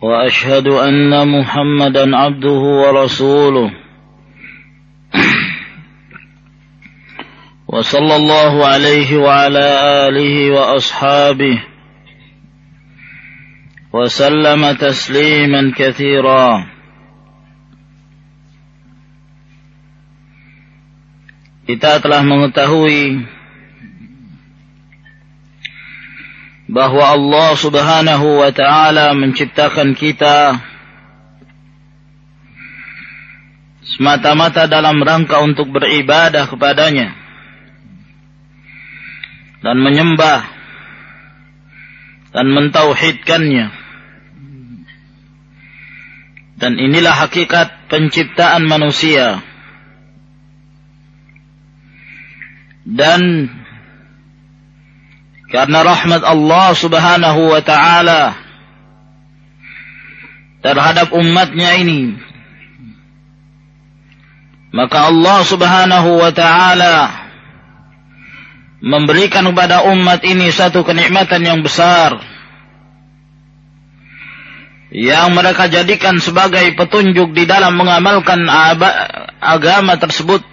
وأشهد أن محمدا عبده ورسوله. وصلى الله عليه وعلى آله وأصحابه. وسلم تسليما كثيرا. Kita telah mengetahui bahwa Allah Subhanahu wa taala menciptakan kita semata-mata dalam rangka untuk beribadah kepadanya dan menyembah dan mentauhidkannya. Dan inilah hakikat penciptaan manusia. Dan karena rahmat Allah subhanahu wa ta'ala terhadap umatnya ini. Maka Allah subhanahu wa ta'ala memberikan kepada umat ini satu kenikmatan yang besar. Yang mereka jadikan sebagai petunjuk di dalam mengamalkan agama tersebut.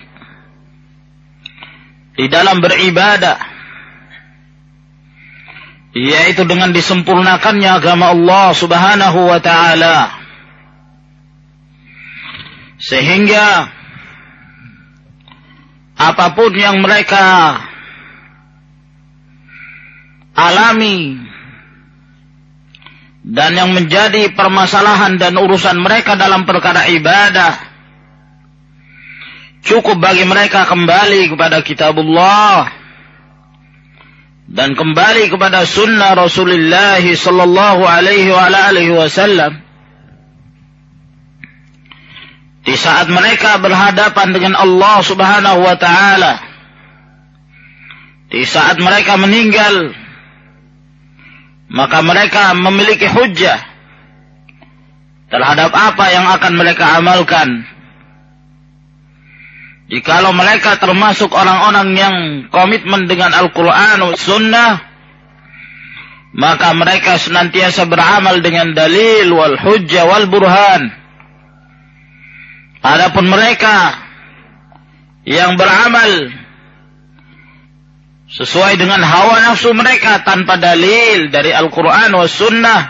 Di dalam beribadah yaitu dengan disempurnakannya agama Allah Subhanahu wa taala. Sehingga apa pun yang mereka alami dan yang menjadi permasalahan dan urusan mereka dalam perkara ibadah cukup bagi mereka kembali kepada kitabullah dan kembali kepada sunnah Rasulullah sallallahu alaihi wa alihi wasallam. Di saat mereka berhadapan dengan Allah Subhanahu wa taala. Di saat mereka meninggal. Maka mereka memiliki hujjah terhadap apa yang akan mereka amalkan Jikalau mereka termasuk orang-orang yang komitmen dengan Al-Quran Sunnah, maka mereka senantiasa beramal dengan dalil wal hujjah wal burhan. Adapun mereka yang beramal sesuai dengan hawa nafsu mereka tanpa dalil dari Al-Quran Sunnah,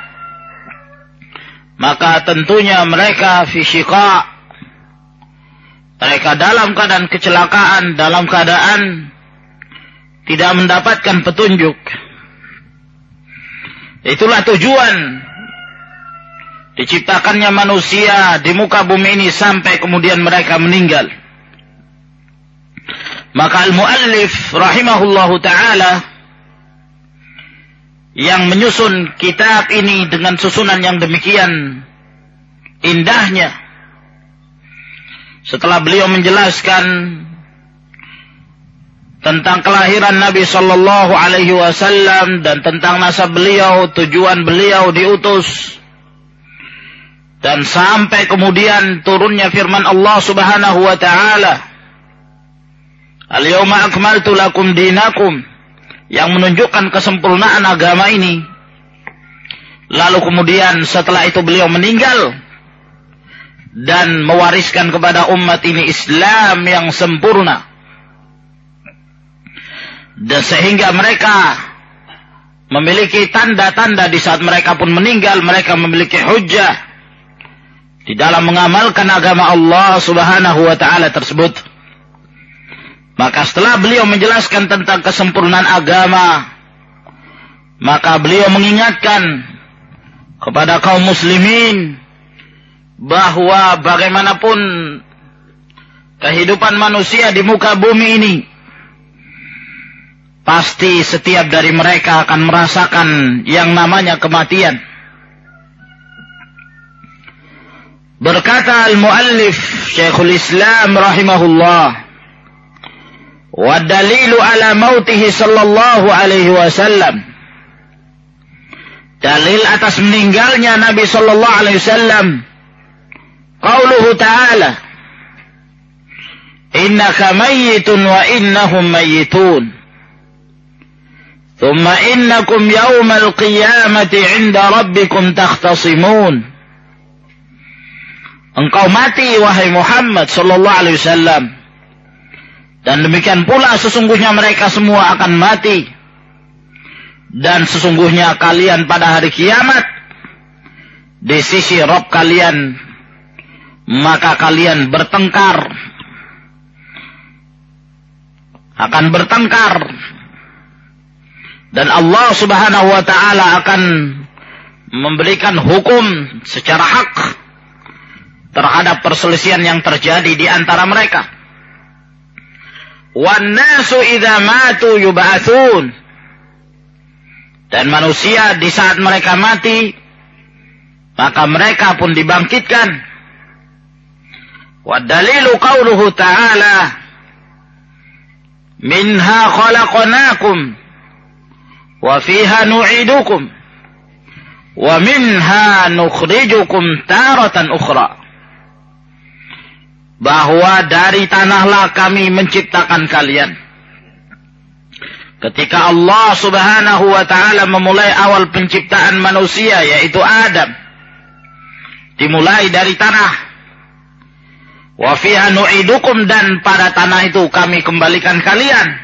maka tentunya mereka fi mereka dalam keadaan kecelakaan, dalam keadaan tidak mendapatkan petunjuk. Itulah tujuan diciptakannya manusia di muka bumi ini sampai kemudian mereka meninggal. Maka al-muallif rahimahullahu taala yang menyusun kitab ini dengan susunan yang demikian indahnya setelah beliau menjelaskan tentang kelahiran Nabi Shallallahu Alaihi Wasallam dan tentang nasab beliau, tujuan beliau diutus, dan sampai kemudian turunnya firman Allah Subhanahu Wa Taala, Al-yawma lakum dinakum yang menunjukkan kesempurnaan agama ini. Lalu kemudian setelah itu beliau meninggal dan mewariskan kepada umat ini Islam yang sempurna. Dan sehingga mereka memiliki tanda-tanda di saat mereka pun meninggal, mereka memiliki hujah di dalam mengamalkan agama Allah Subhanahu wa taala tersebut. Maka setelah beliau menjelaskan tentang kesempurnaan agama, maka beliau mengingatkan kepada kaum muslimin bahwa bagaimanapun kehidupan manusia di muka bumi ini pasti setiap dari mereka akan merasakan yang namanya kematian. Berkata al-muallif Syekhul Islam rahimahullah wa dalilu ala mautihi sallallahu alaihi wasallam dalil atas meninggalnya Nabi sallallahu alaihi wasallam qauluhu ta'ala innaka mayyitun wa innahum mayyitun ثم إنكم يوم القيامة عند ربكم تختصمون Engkau mati wahai Muhammad sallallahu alaihi wasallam. Dan demikian pula sesungguhnya mereka semua akan mati. Dan sesungguhnya kalian pada hari kiamat di sisi Rob kalian maka kalian bertengkar akan bertengkar dan Allah Subhanahu wa taala akan memberikan hukum secara hak terhadap perselisihan yang terjadi di antara mereka. Idza matu yub'atsun. Dan manusia di saat mereka mati maka mereka pun dibangkitkan. Ta'ala Minha khalaqnakum wa fiha nu'idukum wa minha nukhrijukum taratan ukhra bahwa dari tanahlah kami menciptakan kalian. Ketika Allah Subhanahu wa taala memulai awal penciptaan manusia yaitu Adam dimulai dari tanah. Wa fiha nu'idukum dan pada tanah itu kami kembalikan kalian.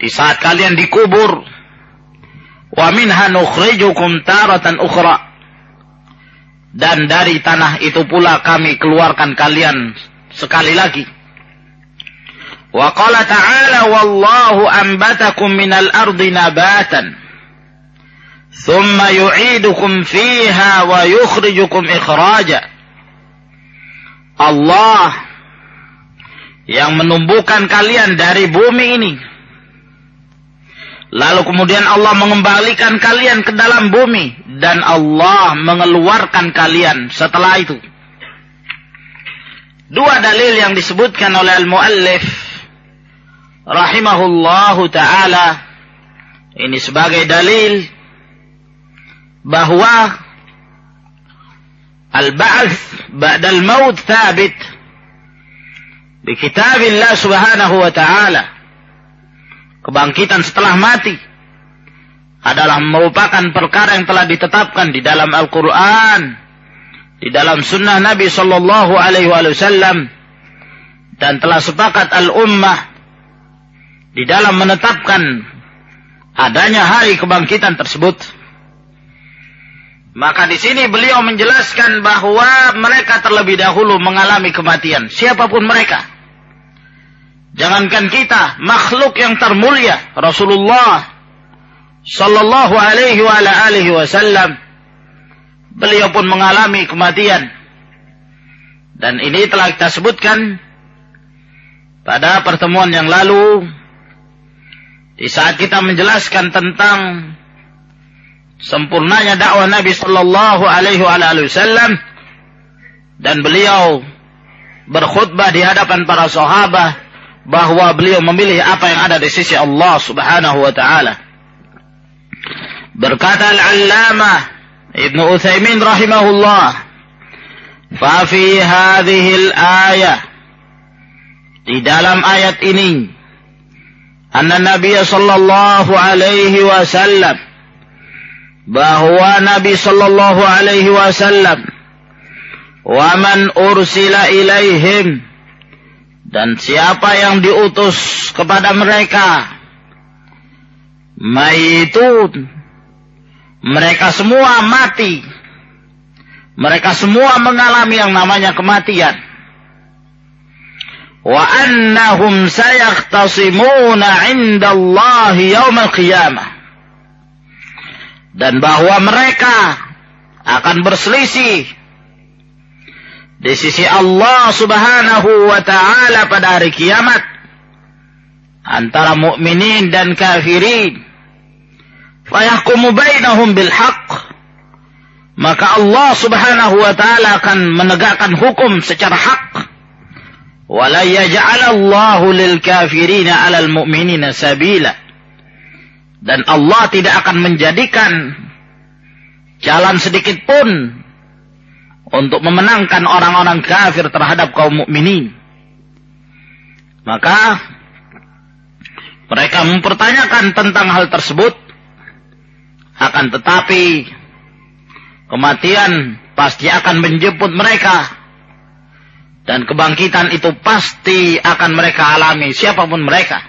Di saat kalian dikubur. Wa minha nukhrijukum taratan ukhra dan dari tanah itu pula kami keluarkan kalian sekali lagi. Wa qala ta'ala wallahu anbatakum minal ardi nabatan. Thumma yu'idukum fiha wa yukhrijukum ikhraja. Allah yang menumbuhkan kalian dari bumi ini Lalu kemudian Allah mengembalikan kalian ke dalam bumi. Dan Allah mengeluarkan kalian setelah itu. Dua dalil yang disebutkan oleh al-muallif. Rahimahullahu ta'ala. Ini sebagai dalil. Bahwa. Ba'dal maut thabit. Di kitabillah subhanahu wa ta'ala. Kebangkitan setelah mati. Adalah merupakan perkara yang telah ditetapkan di dalam Al-Quran, di dalam Sunnah Nabi Sallallahu Alaihi Wasallam, dan telah sepakat al-ummah. Di dalam menetapkan adanya hari kebangkitan tersebut. Maka di sini beliau menjelaskan bahwa mereka terlebih dahulu mengalami kematian, siapa pun mereka. Jangankan kita, makhluk yang termulia Rasulullah sallallahu alaihi wa ala alihi wasallam beliau pun mengalami kematian. Dan ini telah kita sebutkan pada pertemuan yang lalu di saat kita menjelaskan tentang sempurnanya dakwah Nabi sallallahu alaihi wasallam dan beliau berkhutbah di hadapan para sahabat bahwa beliau memilih apa yang ada di sisi Allah Subhanahu wa taala. Berkata Al-Allamah Ibnu Utsaimin rahimahullah, "Fa fi hadhihi al-ayah" Di dalam ayat ini anna Nabi sallallahu alaihi wasallam bahwa Nabi sallallahu alaihi wasallam wa man ursila ilaihim dan siapa yang diutus kepada mereka maitun. Mereka semua mati. Mereka semua mengalami yang namanya kematian. Wa annahum sayakhtasimuna 'inda Allah yaumil qiyamah dan bahwa mereka akan berselisih di sisi Allah Subhanahu wa taala pada hari kiamat antara mukminin dan kafirin fayahkumu bainahum bil haqq maka Allah Subhanahu wa taala akan menegakkan hukum secara hak. Wala yaj'alallahu lil kafirina 'alal mu'minina sabila. Dan Allah tidak akan menjadikan jalan sedikit pun untuk memenangkan orang-orang kafir terhadap kaum mukminin. Maka mereka mempertanyakan tentang hal tersebut akan tetapi Kematian pasti akan menjemput mereka. Dan kebangkitan itu pasti akan mereka alami, siapa pun mereka.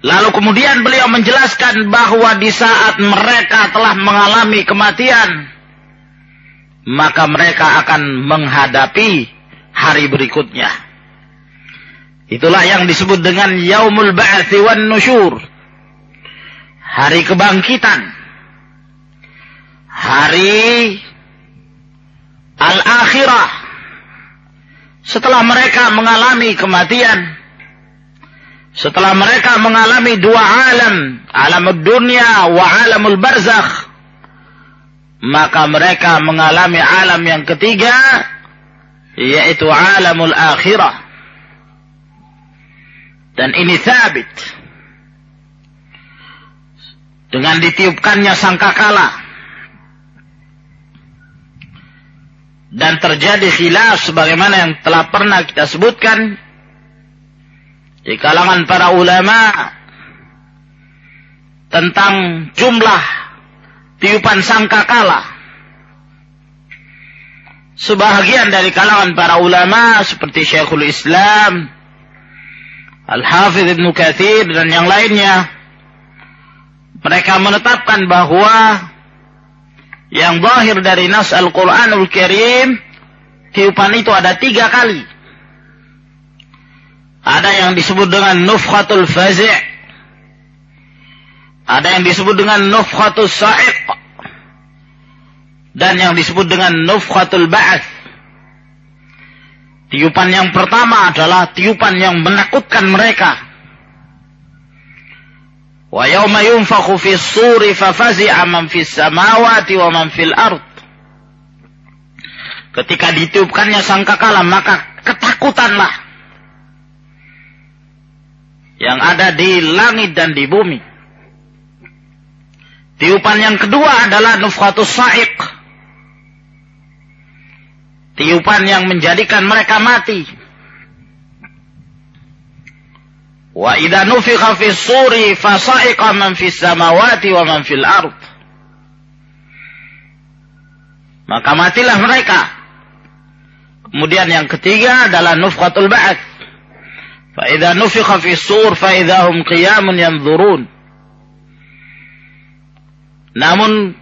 Lalu kemudian beliau menjelaskan bahwa di saat mereka telah mengalami kematian, maka mereka akan menghadapi hari berikutnya. Itulah yang disebut dengan yaumul ba'athi wan nusyur. Hari kebangkitan hari al-akhirah setelah mereka mengalami kematian setelah mereka mengalami dua alam alam dunia wa alamul barzakh maka mereka mengalami alam yang ketiga yaitu alamul akhirah. Dan ini sabit dengan ditiupkannya sangkakala. Dan terjadi khilaf sebagaimana yang telah pernah kita sebutkan di kalangan para ulama tentang jumlah tiupan sangkakala. Sebahagian dari kalangan para ulama seperti Syekhul Islam, Al-Hafidh Ibn Kathir dan yang lainnya mereka menetapkan bahwa yang zahir dari nas Al-Quranul Karim, tiupan itu ada tiga kali. Ada yang disebut dengan nufkhatul fazi' Ada yang disebut dengan nufkhatul sa'iq. Dan yang disebut dengan nufkhatul ba'ath. Tiupan yang pertama adalah tiupan yang menakutkan mereka. Wa yawma yunfakhu fi suri fafazi'a man fis samawati wa man fil ard. Ketika ditiupkannya sangkakala maka ketakutanlah yang ada di langit dan di bumi. Tiupan yang kedua adalah nufkhatus sa'iq. Tiupan yang menjadikan mereka mati. Wa idza nufikha fis suri fasa'iqa man fis samawati wa man fil ard. Maka matilah mereka. Kemudian yang ketiga adalah nufqatul ba'ats. Nufikha fis sur fa idza hum qiyamun yanzurun. Namun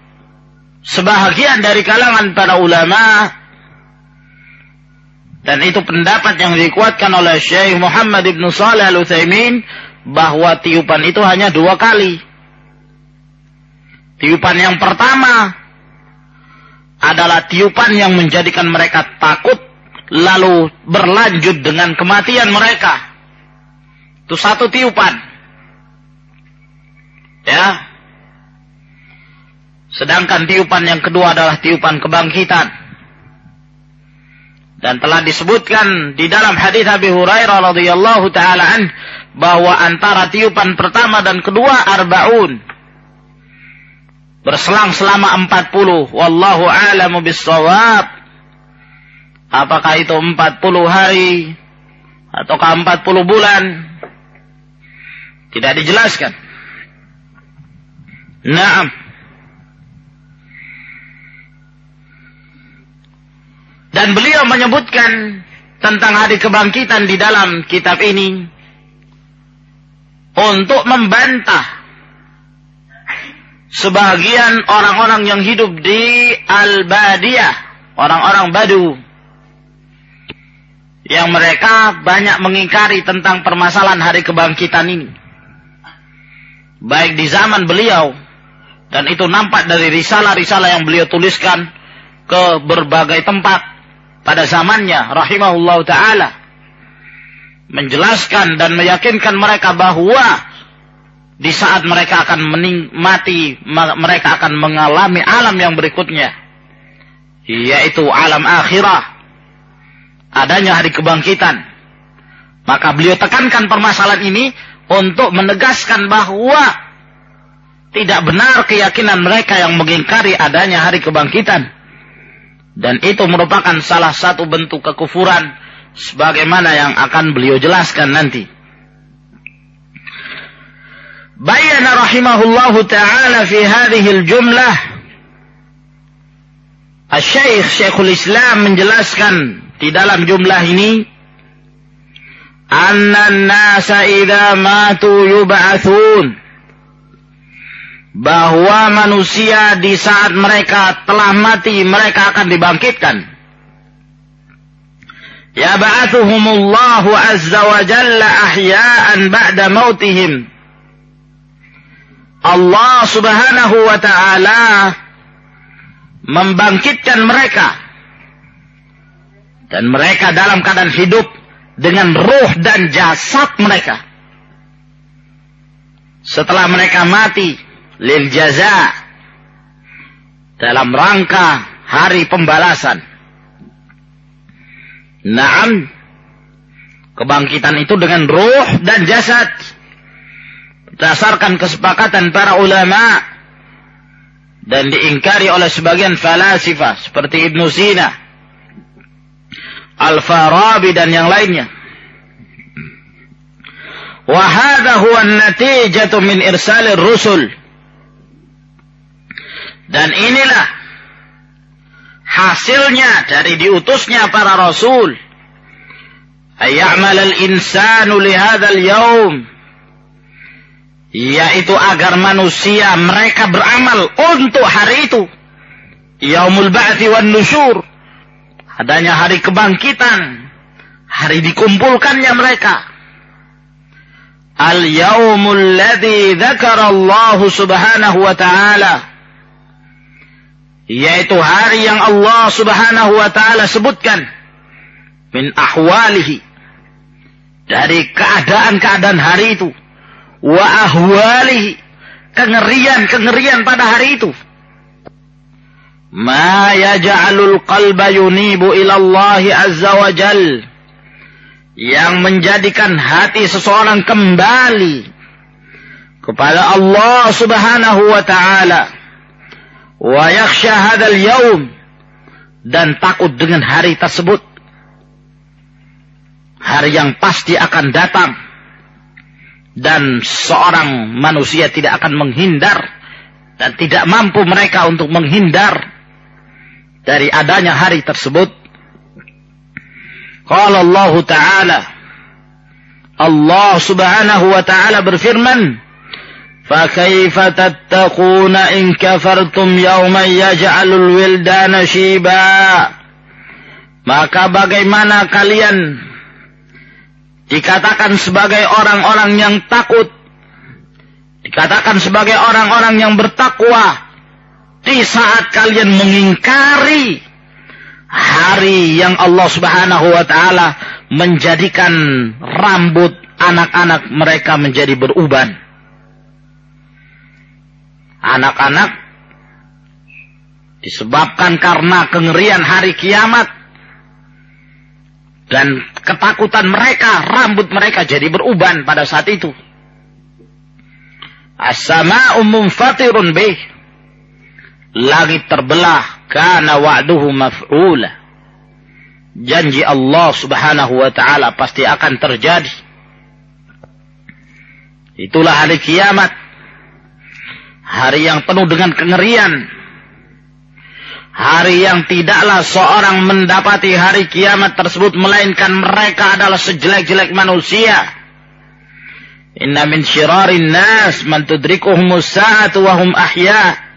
sebahagian dari kalangan para ulama dan itu pendapat yang dikuatkan oleh Syekh Muhammad Ibn Salih Al-Utsaimin bahwa tiupan itu hanya dua kali. Tiupan yang pertama adalah tiupan yang menjadikan mereka takut lalu berlanjut dengan kematian mereka. Itu satu tiupan. Ya. Sedangkan tiupan yang kedua adalah tiupan kebangkitan. Dan telah disebutkan di dalam hadis Abi Hurairah radhiyallahu taala an bahwa antara tiupan pertama dan kedua arbaun berselang selama 40 wallahu a'lamu bissawab apakah itu 40 hari ataukah 40 bulan tidak dijelaskan Naam Dan beliau menyebutkan tentang hari kebangkitan di dalam kitab ini untuk membantah sebagian orang-orang yang hidup di Al-Badiyah, orang-orang Badu yang mereka banyak mengingkari tentang permasalahan hari kebangkitan ini. Baik di zaman beliau dan itu nampak dari risalah-risalah yang beliau tuliskan ke berbagai tempat pada zamannya rahimahullah taala menjelaskan dan meyakinkan mereka bahwa di saat mereka akan mati, mereka akan mengalami alam yang berikutnya, yaitu alam akhirah. Adanya hari kebangkitan. Maka beliau tekankan permasalahan ini untuk menegaskan bahwa tidak benar keyakinan mereka yang mengingkari adanya hari kebangkitan. Dan itu merupakan salah satu bentuk kekufuran sebagaimana yang akan beliau jelaskan nanti. Bayana rahimahullahu taala fi hadhihi al-jumlah Al-Syeikh Syekhul Islam menjelaskan di dalam jumlah ini anna an-nasa idza matu yub'atsun bahwa manusia di saat mereka telah mati mereka akan dibangkitkan. Yab'athuhumullahu azza wa jalla ahya'an ba'da mautihim. Allah subhanahu wa ta'ala membangkitkan mereka. Dan mereka dalam keadaan hidup dengan roh dan jasad mereka. Setelah mereka mati, lil jaza, dalam rangka hari pembalasan. Naam, kebangkitan itu dengan roh dan jasad berdasarkan kesepakatan para ulama dan diingkari oleh sebagian falasifah seperti Ibnu Sina, Al-Farabi dan yang lainnya. Wa hadha huwa an-natijatu min irsalir rusul. Dan inilah hasilnya dari diutusnya para rasul. Ayyamal al-insanu li hadzal yawm yaitu agar manusia mereka beramal untuk hari itu yaumul ba'thi wan nusyur adanya hari kebangkitan. Hari dikumpulkannya mereka. Al yaumul ladzi dzakara Allah subhanahu wa ta'ala. Yaitu hari yang Allah subhanahu wa ta'ala sebutkan. Min ahwalihi. Dari keadaan-keadaan hari itu. Wa ahwalihi. Kengerian-kengerian pada hari itu yaj'alul qalba yunibu ila Allah azza wa jal. Yang menjadikan hati seseorang kembali kepada Allah Subhanahu wa taala. Wa yakhsha hadzal yaum dan takut dengan hari tersebut. Hari yang pasti akan datang. Dan seorang manusia tidak akan menghindar. Dan tidak mampu mereka untuk menghindar dari adanya hari tersebut. Qala Allah Ta'ala Allah Subhanahu wa taala berfirman, فَكَيْفَ تَتَّقُونَ إِن كَفَرْتُمْ يَوْمًا يَجْعَلُ الْوِلْدَانَ شِيبًا Maka bagaimana kalian dikatakan sebagai orang-orang yang takut, dikatakan sebagai orang-orang yang bertakwa, Di saat kalian mengingkari hari yang Allah Subhanahu wa taala menjadikan rambut anak-anak mereka menjadi beruban. Anak-anak disebabkan karena kengerian hari kiamat dan ketakutan mereka, rambut mereka jadi beruban pada saat itu. As-sama'u munfatirun bih. Langit terbelah karena wa'duhu maf'ula. Janji Allah subhanahu wa ta'ala pasti akan terjadi. Itulah hari kiamat. Hari yang penuh dengan kengerian Hari yang tidaklah seorang mendapati hari kiamat tersebut melainkan mereka adalah sejelek-jelek manusia. Inna min syirarin nas man tudrikuhumus sa'atu wa hum ahya.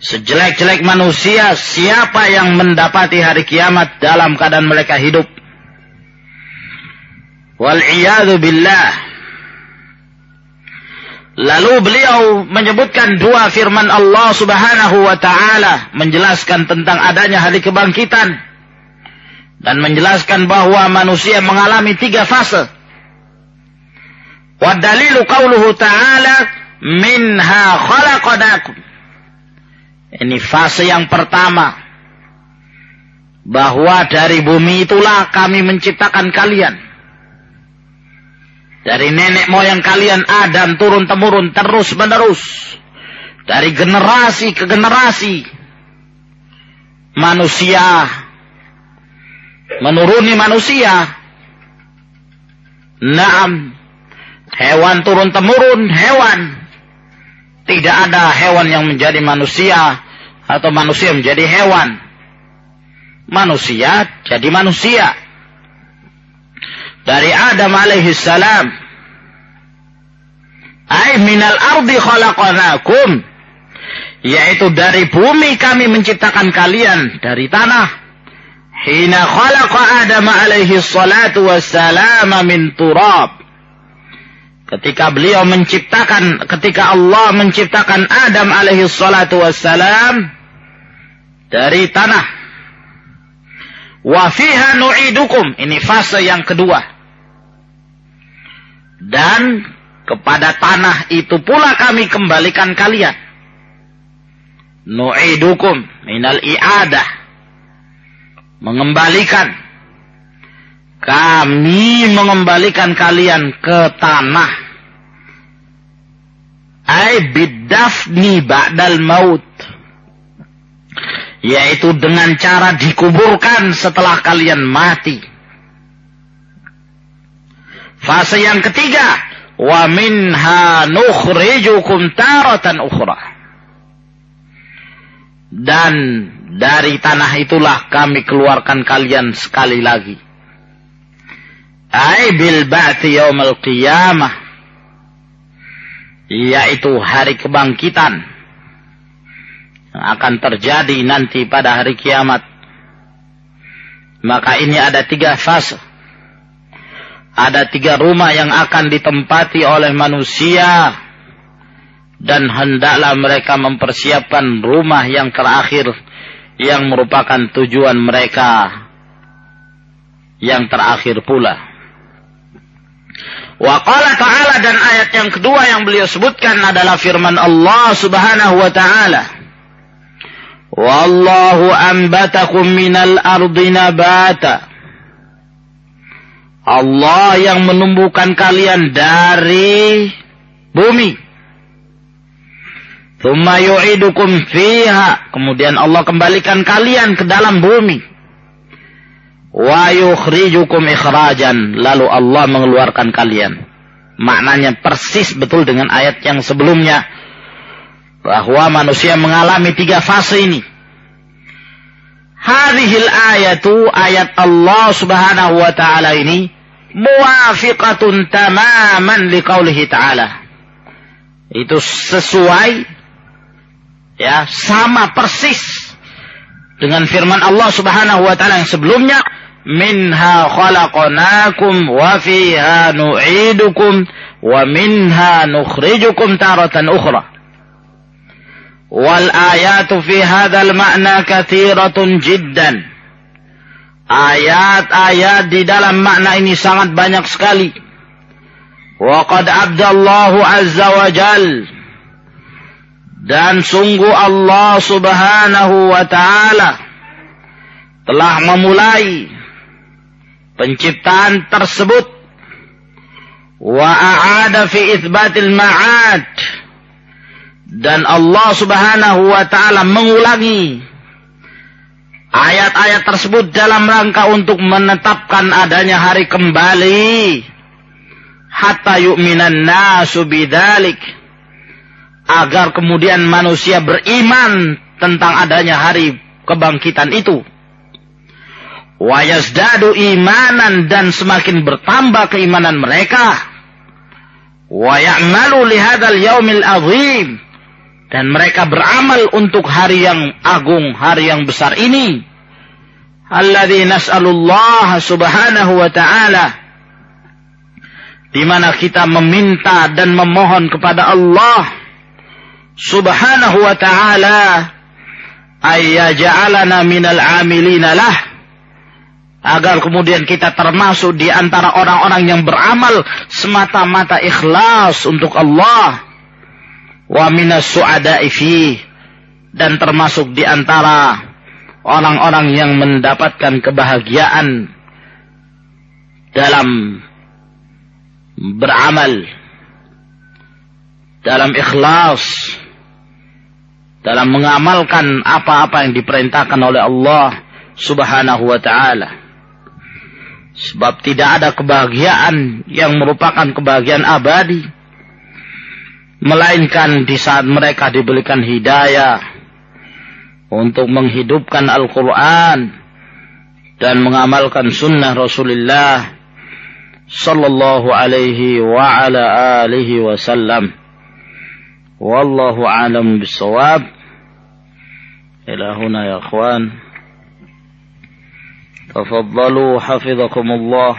Sejelek-jelek manusia siapa yang mendapati hari kiamat dalam keadaan mereka hidup. Wal billah. Lalu beliau menyebutkan dua firman Allah Subhanahu wa taala menjelaskan tentang adanya hari kebangkitan dan menjelaskan bahwa manusia mengalami tiga fase. Wa dalilu qauluhu ta'ala minha khalaqnakum. Ini fase yang pertama. Bahwa dari bumi itulah kami menciptakan kalian. Dari nenek moyang kalian Adam turun temurun terus menerus. Dari generasi ke generasi. Manusia. Menuruni manusia. Naam. Hewan turun temurun hewan. Tidak ada hewan yang menjadi manusia atau manusia menjadi hewan. Manusia jadi manusia. Dari Adam alaihi salam. Ay minal ardi khalaqanakum. Yaitu dari bumi kami menciptakan kalian. Dari tanah. Hina khalaqa Adam alaihi salatu wassalam min turab ketika beliau menciptakan ketika Allah menciptakan Adam alaihi salatu wassalam dari tanah. Wa fiha nu'idukum. Ini fase yang kedua. Dan kepada tanah itu pula kami kembalikan kalian. Nu'idukum minal i'adah. Mengembalikan kami mengembalikan kalian ke tanah. Ay bidafni ba'dal maut. Yaitu dengan cara dikuburkan setelah kalian mati. Fase yang ketiga. Wa minha nukhrijukum taratan ukhra. Dan dari tanah itulah kami keluarkan kalian sekali lagi ay bil ba'ti yaumil qiyamah. Yaitu hari kebangkitan. Yang akan terjadi nanti pada hari kiamat. Maka ini ada tiga fase. Ada tiga rumah yang akan ditempati oleh manusia. Dan hendaklah mereka mempersiapkan rumah yang terakhir. Yang merupakan tujuan mereka. Yang terakhir pula. Wa qala ta'ala dan ayat yang kedua yang beliau sebutkan adalah firman Allah Subhanahu wa taala. Wallahu ambatakum minal ardi nabata. Allah yang menumbuhkan kalian dari bumi. Thumma yu'idukum fiha. Kemudian Allah kembalikan kalian ke dalam bumi wa yukhrijukum ikhrajan. Lalu Allah mengeluarkan kalian. Maknanya persis betul dengan ayat yang sebelumnya. Bahwa manusia mengalami tiga fase ini. Hadhil ayatu ayat Allah Subhanahu wa taala ini muwafiqatun tamaman liqaulihi taala. Itu sesuai ya sama persis dengan firman Allah Subhanahu wa taala yang sebelumnya minha khalaqnakum wa fiha nu'idukum wa minha nukhrijukum taratan ayatu fi hadzal ma'na katsiratun jiddan. Ayat-ayat di dalam makna ini sangat banyak sekali. Wa qad abdallahu azza wa dan sungguh Allah subhanahu wa ta'ala telah memulai penciptaan tersebut. Wa a'ada fi itsbatil ma'ad. Dan Allah Subhanahu wa taala mengulangi ayat-ayat tersebut dalam rangka untuk menetapkan adanya hari kembali. Hatta yu'minan nasu bidzalik agar kemudian manusia beriman tentang adanya hari kebangkitan itu wayazdadu imanan dan semakin bertambah keimanan mereka. Wa ya'malu lihadal yaumil azim. Dan mereka beramal untuk hari yang agung, hari yang besar ini. Alladzi nas'alullah subhanahu wa ta'ala. Di mana kita meminta dan memohon kepada Allah subhanahu wa ta'ala. Ayyaja'alana minal amilina lah agar kemudian kita termasuk di antara orang-orang yang beramal semata-mata ikhlas untuk Allah. Wa minas su'ada'i fi. Dan termasuk di antara orang-orang yang mendapatkan kebahagiaan dalam beramal dalam ikhlas dalam mengamalkan apa-apa yang diperintahkan oleh Allah Subhanahu wa taala Sebab tidak ada kebahagiaan yang merupakan kebahagiaan abadi. Melainkan di saat mereka diberikan hidayah untuk menghidupkan Al-Quran dan mengamalkan sunnah Rasulullah sallallahu alaihi wa ala alihi wasallam. Wallahu alam bisawab. Ila huna ya. تفضلوا حفظكم الله.